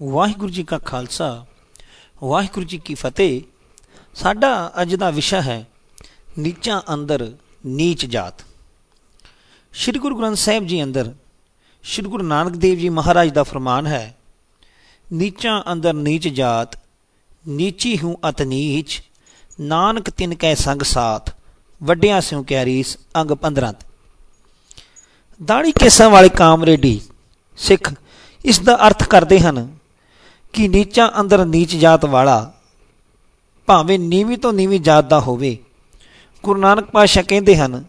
ਵਾਹਿਗੁਰੂ ਜੀ ਕਾ ਖਾਲਸਾ, ਵਾਹਿਗੁਰੂ ਜੀ ਕੀ ਫਤਿਹ। ਸਾਡਾ ਅੱਜ ਦਾ ਵਿਸ਼ਾ ਹੈ ਨੀਚਾਂ ਅੰਦਰ ਨੀਚ ਜਾਤ। ਸ੍ਰੀ ਗੁਰੂ ਗ੍ਰੰਥ ਸਾਹਿਬ ਜੀ ਅੰਦਰ ਸ੍ਰੀ ਗੁਰੂ ਨਾਨਕ ਦੇਵ ਜੀ ਮਹਾਰਾਜ ਦਾ ਫਰਮਾਨ ਹੈ, ਨੀਚਾਂ ਅੰਦਰ ਨੀਚ ਜਾਤ, ਨੀਚੀ ਹੂੰ ਅਤ ਨੀਚ, ਨਾਨਕ ਤਿਨ ਕੈ ਸੰਗ ਸਾਥ, ਵੱਡਿਆਂ ਸਿਉ ਕਿਆ ਰੀਸ, ਅੰਗ 15 ਦਾੜੀ ਕੇਸਾਂ ਵਾਲੇ ਕਾਮਰੇਡੀ ਸਿੱਖ ਇਸ ਦਾ ਅਰਥ ਕਰਦੇ ਹਨ ਕਿ ਨੀਚਾ ਅੰਦਰ ਨੀਚ ਜਾਤ ਵਾਲਾ ਭਾਵੇਂ ਨੀਵੀਂ ਤੋਂ ਨੀਵੀਂ ਜਾਤ ਦਾ ਹੋਵੇ, ਗੁਰੂ ਨਾਨਕ ਪਾਤਸ਼ਾਹ ਕਹਿੰਦੇ ਹਨ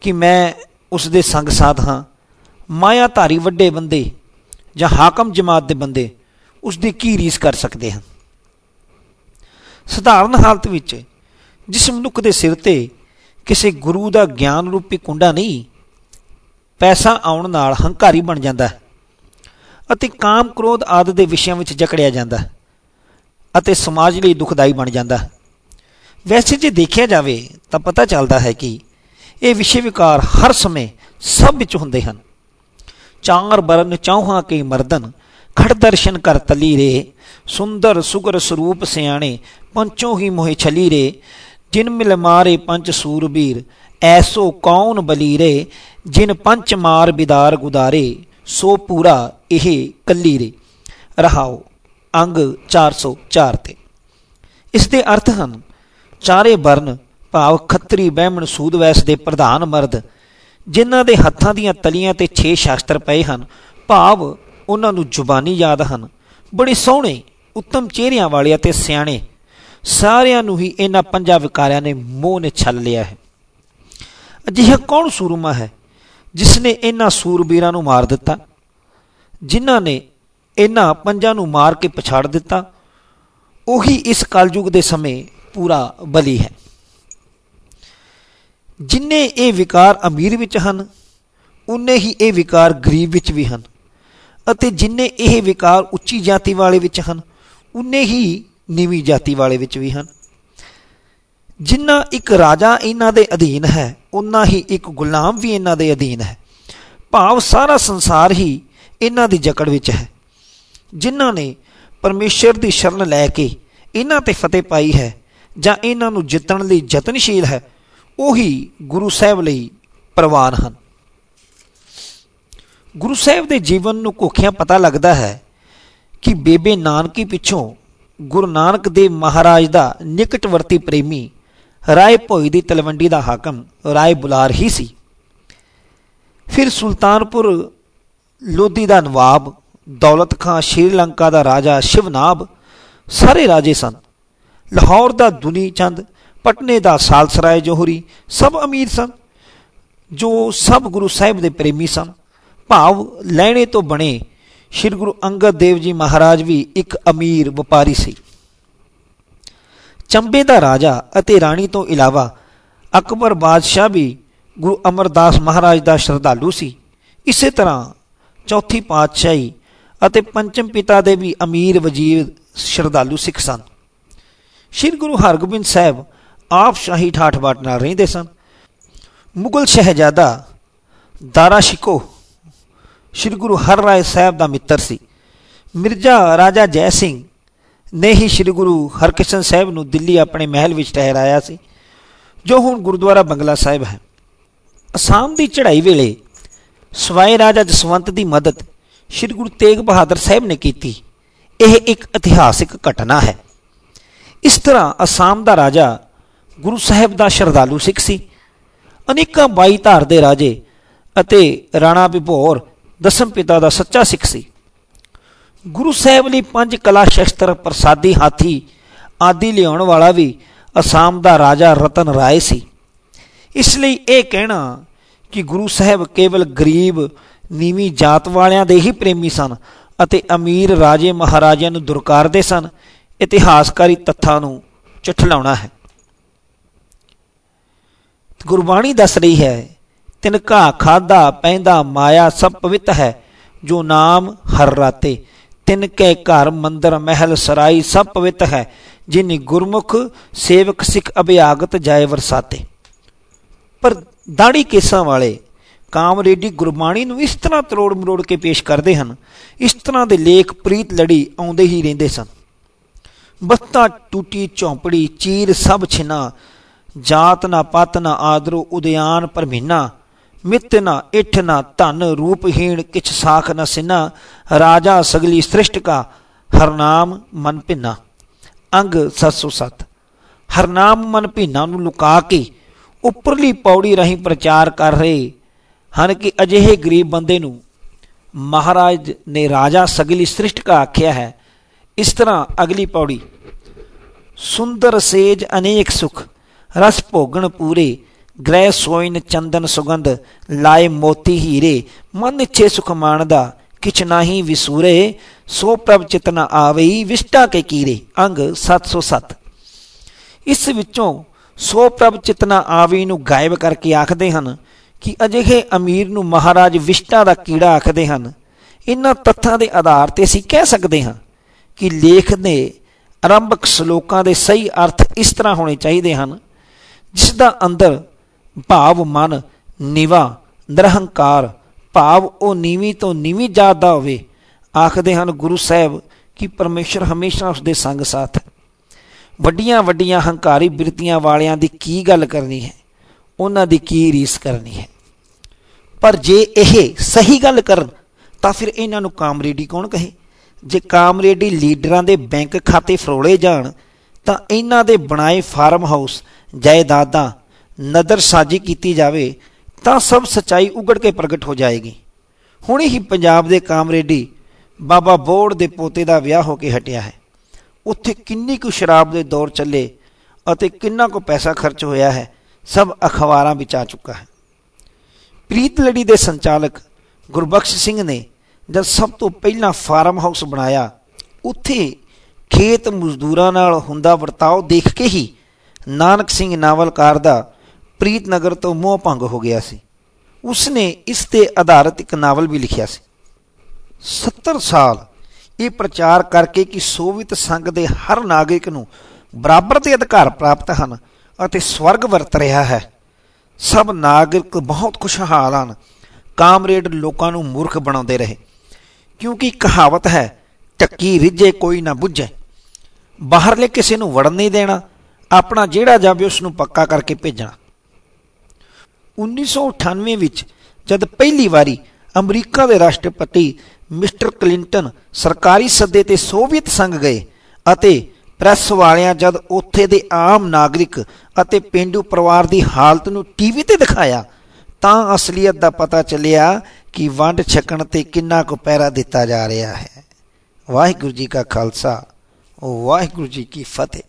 ਕਿ ਮੈਂ ਉਸ ਦੇ ਸੰਗ ਸਾਥ ਹਾਂ। ਮਾਇਆ ਧਾਰੀ ਵੱਡੇ ਬੰਦੇ ਜਾਂ ਹਾਕਮ ਜਮਾਤ ਦੇ ਬੰਦੇ ਉਸ ਦੀ ਕੀ ਰੀਸ ਕਰ ਸਕਦੇ ਹਨ? ਸਧਾਰਨ ਹਾਲਤ ਵਿੱਚ ਜਿਸ ਮਨੁੱਖ ਦੇ ਸਿਰ ਤੇ ਕਿਸੇ ਗੁਰੂ ਦਾ ਗਿਆਨ ਰੂਪੀ ਕੁੰਡਾ ਨਹੀਂ, ਪੈਸਾ ਆਉਣ ਨਾਲ ਹੰਕਾਰੀ ਬਣ ਜਾਂਦਾ ਹੈ। ਅਤੇ ਕਾਮ ਕ੍ਰੋਧ ਆਦਿ ਦੇ ਵਿਸ਼ਿਆਂ ਵਿੱਚ ਜਕੜਿਆ ਜਾਂਦਾ ਅਤੇ ਸਮਾਜ ਲਈ ਦੁਖਦਾਈ ਬਣ ਜਾਂਦਾ। ਹੈ ਵੈਸੇ ਜੇ ਦੇਖਿਆ ਜਾਵੇ ਤਾਂ ਪਤਾ ਚੱਲਦਾ ਹੈ ਕਿ ਇਹ ਵਿਸ਼ੇ ਵਿਕਾਰ ਹਰ ਸਮੇਂ ਸਭ ਵਿੱਚ ਹੁੰਦੇ ਹਨ। ਚਾਰ ਬਰਨ ਚੌਹਾਂ ਕੇ ਮਰਦਨ, ਖੜ ਦਰਸ਼ਨ ਕਰ ਤਲੀ ਰੇ ਸੁੰਦਰ ਸੁਗਰ ਸਰੂਪ ਸਿਆਣੇ, ਪੰਚੋਂ ਹੀ ਮੋਹਿ ਛਲੀ ਰੇ ਜਿਨ ਮਿਲ ਮਾਰੇ ਪੰਚ ਸੂਰਬੀਰ, ਐਸੋ ਕੌਣ ਬਲੀਰੇ, ਜਿਨ ਪੰਚ ਮਾਰ ਬਿਦਾਰ ਗੁਦਾਰੇ, ਸੋ ਪੂਰਾ ਇਹ ਕੱਲੀ ਰੇ। ਰਹਾਓ, ਅੰਗ 404 ਤੇ। ਇਸ ਦੇ ਅਰਥ ਹਨ, ਚਾਰੇ ਵਰਨ ਭਾਵ ਖੱਤਰੀ ਬਹਿਮਣ ਸੂਦ ਵੈਸ ਦੇ ਪ੍ਰਧਾਨ ਮਰਦ, ਜਿਨ੍ਹਾਂ ਦੇ ਹੱਥਾਂ ਦੀਆਂ ਤਲੀਆਂ ਤੇ 6 ਸ਼ਾਸਤਰ ਪਏ ਹਨ। ਭਾਵ ਉਹਨਾਂ ਨੂੰ ਜ਼ੁਬਾਨੀ ਯਾਦ ਹਨ। ਬੜੇ ਸੋਹਣੇ, ਉੱਤਮ ਚਿਹਰਿਆਂ ਵਾਲੇ ਅਤੇ ਸਿਆਣੇ। ਸਾਰਿਆਂ ਨੂੰ ਹੀ ਇਹਨਾਂ ਪੰਜਾਂ ਵਿਕਾਰਿਆਂ ਨੇ ਮੋਹ ਨੇ ਛੱਲ ਲਿਆ ਹੈ। ਅਜਿਹਾ ਕੌਣ ਸੂਰਮਾ ਹੈ ਜਿਸ ਨੇ ਇਹਨਾਂ ਸੂਰਬੀਰਾਂ ਨੂੰ ਮਾਰ ਦਿੱਤਾ? ਜਿਨ੍ਹਾਂ ਨੇ ਇਹਨਾਂ ਪੰਜਾਂ ਨੂੰ ਮਾਰ ਕੇ ਪਛਾੜ ਦਿੱਤਾ, ਉਹੀ ਇਸ ਕਲਯੁਗ ਦੇ ਸਮੇਂ ਪੂਰਾ ਬਲੀ ਹੈ। ਜਿੰਨੇ ਇਹ ਵਿਕਾਰ ਅਮੀਰ ਵਿੱਚ ਹਨ, ਉਨੇ ਹੀ ਇਹ ਵਿਕਾਰ ਗਰੀਬ ਵਿੱਚ ਵੀ ਹਨ ਅਤੇ ਜਿੰਨੇ ਇਹ ਵਿਕਾਰ ਉੱਚੀ ਜਾਤੀ ਵਾਲੇ ਵਿੱਚ ਹਨ, ਉਨੇ ਹੀ ਨੀਵੀਂ ਜਾਤੀ ਵਾਲੇ ਵਿੱਚ ਵੀ ਹਨ। ਜਿੰਨਾ ਇੱਕ ਰਾਜਾ ਇਹਨਾਂ ਦੇ ਅਧੀਨ ਹੈ ਉਨਾ ਹੀ ਇੱਕ ਗੁਲਾਮ ਵੀ ਇਹਨਾਂ ਦੇ ਅਧੀਨ ਹੈ। ਭਾਵ ਸਾਰਾ ਸੰਸਾਰ ਹੀ ਇਹਨਾਂ ਦੀ ਜਕੜ ਵਿੱਚ ਹੈ। ਜਿਨ੍ਹਾਂ ਨੇ ਪਰਮੇਸ਼ਰ ਦੀ ਸ਼ਰਨ ਲੈ ਕੇ ਇਹਨਾਂ ਤੇ ਫਤਿਹ ਪਾਈ ਹੈ ਜਾਂ ਇਹਨਾਂ ਨੂੰ ਜਿੱਤਣ ਲਈ ਯਤਨਸ਼ੀਲ ਹੈ, ਉਹੀ ਗੁਰੂ ਸਾਹਿਬ ਲਈ ਪ੍ਰਵਾਨ ਹਨ। ਗੁਰੂ ਸਾਹਿਬ ਦੇ ਜੀਵਨ ਨੂੰ ਕੋਖਿਆਂ ਪਤਾ ਲੱਗਦਾ ਹੈ ਕਿ ਬੇਬੇ ਨਾਨਕੀ ਪਿੱਛੋਂ ਗੁਰੂ ਨਾਨਕ ਦੇਵ ਮਹਾਰਾਜ ਦਾ ਨਿਕਟਵਰਤੀ ਪ੍ਰੇਮੀ ਰਾਏ ਭੋਈ ਦੀ ਤਲਵੰਡੀ ਦਾ ਹਾਕਮ ਰਾਏ ਬੁਲਾਰ ਹੀ ਸੀ। ਫਿਰ ਸੁਲਤਾਨਪੁਰ ਲੋਧੀ ਦਾ ਨਵਾਬ, ਦੌਲਤ ਖਾਂ ਸ਼੍ਰੀਲੰਕਾ ਦਾ ਰਾਜਾ ਸ਼ਿਵਨਾਬ, ਸਾਰੇ ਰਾਜੇ ਸਨ। ਲਾਹੌਰ ਦਾ ਦੁਨੀ ਚੰਦ, ਪਟਨੇ ਦਾ ਸਾਲਸਰਾਏ ਜੋਹਰੀ, ਸਭ ਅਮੀਰ ਸਨ, ਜੋ ਸਭ ਗੁਰੂ ਸਾਹਿਬ ਦੇ ਪ੍ਰੇਮੀ ਸਨ। ਭਾਵ ਲੈਣੇ ਤੋਂ ਬਣੇ ਸ਼੍ਰੀ ਗੁਰੂ ਅੰਗਦ ਦੇਵ ਜੀ ਮਹਾਰਾਜ ਵੀ ਇੱਕ ਅਮੀਰ ਵਪਾਰੀ ਸੀ। ਚੰਬੇ ਦਾ ਰਾਜਾ ਅਤੇ ਰਾਣੀ ਤੋਂ ਇਲਾਵਾ ਅਕਬਰ ਬਾਦਸ਼ਾਹ ਵੀ ਗੁਰੂ ਅਮਰਦਾਸ ਮਹਾਰਾਜ ਦਾ ਸ਼ਰਧਾਲੂ ਸੀ। ਇਸੇ ਤਰ੍ਹਾਂ ਚੌਥੀ ਪਾਤਸ਼ਾਹੀ ਅਤੇ ਪੰਚਮ ਪਿਤਾ ਦੇ ਵੀ ਅਮੀਰ ਵਜ਼ੀਰ ਸ਼ਰਧਾਲੂ ਸਿੱਖ ਸਨ। ਸ਼੍ਰੀ ਗੁਰੂ ਹਰਗੋਬਿੰਦ ਸਾਹਿਬ ਆਪ ਸ਼ਾਹੀ ਠਾਠ-ਬਾਟ ਨਾਲ ਰਹਿੰਦੇ ਸਨ। ਮੁਗਲ ਸ਼ਹਿਜ਼ਾਦਾ ਦਾਰਾ ਸ਼ਿਕੋ ਸ਼੍ਰੀ ਗੁਰੂ ਹਰ ਰਾਏ ਸਾਹਿਬ ਦਾ ਮਿੱਤਰ ਸੀ। ਮਿਰਜ਼ਾ ਰਾਜਾ ਜੈ ਸਿੰਘ ਨੇ ਹੀ ਸ਼੍ਰੀ ਗੁਰੂ ਹਰਕ੍ਰਿਸ਼ਨ ਸਾਹਿਬ ਨੂੰ ਦਿੱਲੀ ਆਪਣੇ ਮਹਿਲ ਵਿੱਚ ਠਹਿਰਾਇਆ ਸੀ, ਜੋ ਹੁਣ ਗੁਰਦੁਆਰਾ ਬੰਗਲਾ ਸਾਹਿਬ ਹੈ। ਅਸਾਮ ਦੀ ਚੜ੍ਹਾਈ ਵੇਲੇ ਸਵਾਏ ਰਾਜਾ ਜਸਵੰਤ ਦੀ ਮਦਦ ਸ਼੍ਰੀ ਗੁਰੂ ਤੇਗ ਬਹਾਦਰ ਸਾਹਿਬ ਨੇ ਕੀਤੀ। ਇਹ ਇੱਕ ਇਤਿਹਾਸਿਕ ਘਟਨਾ ਹੈ। ਇਸ ਤਰ੍ਹਾਂ ਅਸਾਮ ਦਾ ਰਾਜਾ ਗੁਰੂ ਸਾਹਿਬ ਦਾ ਸ਼ਰਧਾਲੂ ਸਿੱਖ ਸੀ। ਅਨੇਕਾਂ ਬਾਈ ਧਾਰ ਦੇ ਰਾਜੇ ਅਤੇ ਰਾਣਾ ਵਿਭੋਰ ਦਸਮ ਪਿਤਾ ਦਾ ਸੱਚਾ ਸਿੱਖ ਸੀ। ਗੁਰੂ ਸਾਹਿਬ ਲਈ ਪੰਜ ਕਲਾ ਸ਼ਸਤਰ ਪ੍ਰਸਾਦੀ ਹਾਥੀ ਆਦਿ ਲਿਆਉਣ ਵਾਲਾ ਵੀ ਅਸਾਮ ਦਾ ਰਾਜਾ ਰਤਨ ਰਾਏ ਸੀ। ਇਸ ਲਈ ਇਹ ਕਹਿਣਾ ਕਿ ਗੁਰੂ ਸਾਹਿਬ ਕੇਵਲ ਗਰੀਬ, ਨੀਵੀਂ ਜਾਤ ਵਾਲਿਆਂ ਦੇ ਹੀ ਪ੍ਰੇਮੀ ਸਨ ਅਤੇ ਅਮੀਰ ਰਾਜੇ ਮਹਾਰਾਜਿਆਂ ਨੂੰ ਦੁਰਕਾਰਦੇ ਸਨ। ਇਤਿਹਾਸਕਾਰੀ ਤੱਥਾਂ ਨੂੰ ਚਿੱਠਲਾਉਣਾ ਹੈ। ਗੁਰਬਾਣੀ ਦੱਸ ਰਹੀ ਹੈ, ਤਿਨ ਘਾ ਖਾਦਾ ਪੈਂਦਾ ਮਾਇਆ ਸਭ ਪਵਿੱਤ ਹੈ, ਜੋ ਨਾਮ ਹਰ ਰਾਤੇ। ਤਿਨ ਕੇ ਘਰ, ਮੰਦਰ, ਮਹਿਲ, ਸਰਾਈ ਸਭ ਪਵਿੱਤ ਹੈ, ਜਿਨੀ ਗੁਰਮੁਖ, ਸੇਵਕ, ਸਿੱਖ, ਅਭਿਆਗਤ ਜਾਏ ਵਰਸਾਤੇ। ਪਰ ਦਾੜੀ ਕੇਸਾਂ ਵਾਲੇ ਕਾਮਰੇਡੀ ਗੁਰਬਾਣੀ ਨੂੰ ਇਸ ਤਰ੍ਹਾਂ ਤਰੋੜ ਮਰੋੜ ਕੇ ਪੇਸ਼ ਕਰਦੇ ਹਨ, ਇਸ ਤਰ੍ਹਾਂ ਦੇ ਲੇਖ ਪ੍ਰੀਤ ਲੜੀ ਆਉਂਦੇ ਹੀ ਰਹਿੰਦੇ ਸਨ। ਬਸਤਾ ਟੂਟੀ, ਝੌਂਪੜੀ, ਚੀਰ ਸਭ ਛਿਨਾ, ਜਾਤ ਨਾ ਪਤ ਨਾ ਆਦਰੋ ਉਦਿਆਨ ਪਰਮੀਨਾ, ਮਿੱਤ ਨਾ ਇਠ ਨਾ ਧਨ ਰੂਪਹੀਣ ਕਿਛ ਸਾਖ ਨਾ ਸਿਨਾ, ਰਾਜਾ ਸਗਲੀ ਸ੍ਰਿਸ਼ਟ ਕਾ ਹਰਨਾਮ ਮਨ ਭਿੰਨਾ। ਅੰਗ 707 ਹਰਨਾਮ ਮਨ ਭਿੰਨਾ ਨੂੰ ਲੁਕਾ ਕੇ ਉੱਪਰਲੀ ਪੌੜੀ ਰਾਹੀਂ ਪ੍ਰਚਾਰ ਕਰ ਰਹੇ ਹਨ ਕਿ ਅਜਿਹੇ ਗਰੀਬ ਬੰਦੇ ਨੂੰ ਮਹਾਰਾਜ ਨੇ ਰਾਜਾ ਸਗਲੀ ਸ੍ਰਿਸ਼ਟ ਕਾ ਆਖਿਆ ਹੈ, ਇਸ ਤਰ੍ਹਾਂ ਅਗਲੀ ਪੌੜੀ, ਸੁੰਦਰ ਸੇਜ ਅਨੇਕ ਸੁਖ, ਰਸ ਭੋਗਣ ਪੂਰੇ, ਗ੍ਰਹਿ ਸੋਇਨ ਚੰਦਨ ਸੁਗੰਧ, ਲਾਏ ਮੋਤੀ ਹੀਰੇ, ਮਨ ਇੱਛੇ ਸੁਖ ਮਾਣਦਾ, ਕਿਛ ਨਾਹੀ ਵਿਸੂਰੇ, ਸੋ ਪ੍ਰਭ ਚਿਤਨਾ ਆਵਈ, ਵਿਸ਼ਟਾ ਕੇ ਕੀਰੇ। ਅੰਗ 707 ਇਸ ਵਿੱਚੋਂ ਸੋ ਪ੍ਰਭ ਚਿਤਨਾ ਆਵੀ ਨੂੰ ਗਾਇਬ ਕਰਕੇ ਆਖਦੇ ਹਨ ਕਿ ਅਜਿਹੇ ਅਮੀਰ ਨੂੰ ਮਹਾਰਾਜ ਵਿਸ਼ਟਾ ਦਾ ਕੀੜਾ ਆਖਦੇ ਹਨ। ਇਹਨਾਂ ਤੱਥਾਂ ਦੇ ਆਧਾਰ ਤੇ ਅਸੀਂ ਕਹਿ ਸਕਦੇ ਹਾਂ ਕਿ ਲੇਖ ਦੇ ਆਰੰਭਕ ਸ਼ਲੋਕਾਂ ਦੇ ਸਹੀ ਅਰਥ ਇਸ ਤਰ੍ਹਾਂ ਹੋਣੇ ਚਾਹੀਦੇ ਹਨ, ਜਿਸ ਦਾ ਅੰਦਰ ਭਾਵ, ਮਨ, ਨਿਵਾ, ਨਿਰਹੰਕਾਰ, ਭਾਵ ਉਹ ਨੀਵੀਂ ਤੋਂ ਨੀਵੀਂ ਜਾਤ ਦਾ ਹੋਵੇ, ਆਖਦੇ ਹਨ ਗੁਰੂ ਸਾਹਿਬ ਕਿ ਪਰਮੇਸ਼ਰ ਹਮੇਸ਼ਾ ਉਸ ਦੇ ਸੰਗ ਸਾਥ ਹੈ। ਵੱਡੀਆਂ ਵੱਡੀਆਂ ਹੰਕਾਰੀ ਬਿਰਤੀਆਂ ਵਾਲਿਆਂ ਦੀ ਕੀ ਗੱਲ ਕਰਨੀ ਹੈ? ਉਹਨਾਂ ਦੀ ਕੀ ਰੀਸ ਕਰਨੀ ਹੈ? ਪਰ ਜੇ ਇਹ ਸਹੀ ਗੱਲ ਕਰਨ, ਤਾਂ ਫਿਰ ਇਹਨਾਂ ਨੂੰ ਕਾਮਰੇਡੀ ਕੌਣ ਕਹੇ? ਜੇ ਕਾਮਰੇਡੀ ਲੀਡਰਾਂ ਦੇ ਬੈਂਕ ਖਾਤੇ ਫਰੋਲੇ ਜਾਣ, ਤਾਂ ਇਹਨਾਂ ਦੇ ਬਣਾਏ ਫਾਰਮ ਹਾਊਸ ਜਾਇਦਾਦਾਂ ਨਦਰਸਾਜੀ ਕੀਤੀ ਜਾਵੇ, ਤਾਂ ਸਭ ਸਚਾਈ ਉਗੜ ਕੇ ਪ੍ਰਗਟ ਹੋ ਜਾਏਗੀ। ਹੁਣੇ ਹੀ ਪੰਜਾਬ ਦੇ ਕਾਮਰੇਡੀ ਬਾਬਾ ਬੋੜ ਦੇ ਪੋਤੇ ਦਾ ਵਿਆਹ ਹੋ ਕੇ ਹਟਿਆ ਹੈ। ਉੱਥੇ ਕਿੰਨੀ ਕੁ ਸ਼ਰਾਬ ਦੇ ਦੌਰ ਚੱਲੇ ਅਤੇ ਕਿੰਨਾ ਕੁ ਪੈਸਾ ਖਰਚ ਹੋਇਆ ਹੈ, ਸਭ ਅਖਬਾਰਾਂ ਵਿੱਚ ਆ ਚੁੱਕਾ ਹੈ। ਪ੍ਰੀਤ ਲੜੀ ਦੇ ਸੰਚਾਲਕ ਗੁਰਬਖਸ਼ ਸਿੰਘ ਨੇ ਜਦ ਸਭ ਤੋਂ ਪਹਿਲਾਂ ਫਾਰਮ ਹਾਊਸ ਬਣਾਇਆ, ਉੱਥੇ ਖੇਤ ਮਜ਼ਦੂਰਾਂ ਨਾਲ ਹੁੰਦਾ ਵਰਤਾਓ ਦੇਖ ਕੇ ਹੀ ਨਾਨਕ ਸਿੰਘ ਨਾਵਲਕਾਰ ਦਾ ਪ੍ਰੀਤ ਨਗਰ ਤੋਂ ਮੋਹ ਭੰਗ ਹੋ ਗਿਆ ਸੀ। ਉਸਨੇ ਇਸ ਤੇ ਆਧਾਰਿਤ ਇੱਕ ਨਾਵਲ ਵੀ ਲਿਖਿਆ ਸੀ। 70 ਸਾਲ ਇਹ ਪ੍ਰਚਾਰ ਕਰਕੇ ਕਿ ਸੋਵੀਅਤ ਸੰਘ ਦੇ ਹਰ ਨਾਗਰਿਕ ਨੂੰ ਬਰਾਬਰ ਦੇ ਅਧਿਕਾਰ ਪ੍ਰਾਪਤ ਹਨ ਅਤੇ ਸਵਰਗ ਵਰਤ ਰਿਹਾ ਹੈ। ਸਭ ਨਾਗਰਿਕ ਬਹੁਤ ਖੁਸ਼ਹਾਲ ਹਨ। ਕਾਮਰੇਡ ਲੋਕਾਂ ਨੂੰ ਮੂਰਖ ਬਣਾਉਂਦੇ ਰਹੇ। ਕਿਉਂਕਿ ਕਹਾਵਤ ਹੈ, ਟੱਕੀ ਰਿੱਝੇ ਕੋਈ ਨਾ ਬੁੱਝੇ। ਬਾਹਰਲੇ ਕਿਸੇ ਨੂੰ ਵੜਨ ਨਹੀਂ ਦੇਣਾ, ਆਪਣਾ ਜਿਹੜਾ ਜਾਵੇ ਉਸ ਨੂੰ ਪੱਕਾ ਕਰਕੇ ਭੇਜਣਾ। 1998 ਵਿੱਚ ਜਦ ਪਹਿਲੀ ਵਾਰੀ ਅਮਰੀਕਾ ਦੇ ਰਾਸ਼ਟਰਪਤੀ ਮਿਸਟਰ ਕਲਿੰਟਨ ਸਰਕਾਰੀ ਸੱਦੇ ਤੇ ਸੋਵੀਅਤ ਸੰਘ ਗਏ ਅਤੇ ਪ੍ਰੈਸ ਵਾਲਿਆਂ ਜਦ ਉੱਥੇ ਦੇ ਆਮ ਨਾਗਰਿਕ ਅਤੇ ਪਿੰਡੂ ਪਰਿਵਾਰ ਦੀ ਹਾਲਤ ਨੂੰ ਟੀਵੀ ਤੇ ਦਿਖਾਇਆ, ਤਾਂ ਅਸਲੀਅਤ ਦਾ ਪਤਾ ਚੱਲਿਆ ਕਿ ਵੰਡ ਛਕਣ ਤੇ ਕਿੰਨਾ ਕੁ ਪੈਰਾ ਦਿੱਤਾ ਜਾ ਰਿਹਾ ਹੈ। ਵਾਹਿਗੁਰੂ ਜੀ ਕਾ ਖਾਲਸਾ, ਵਾਹਿਗੁਰੂ ਜੀ ਕੀ ਫਤਿਹ।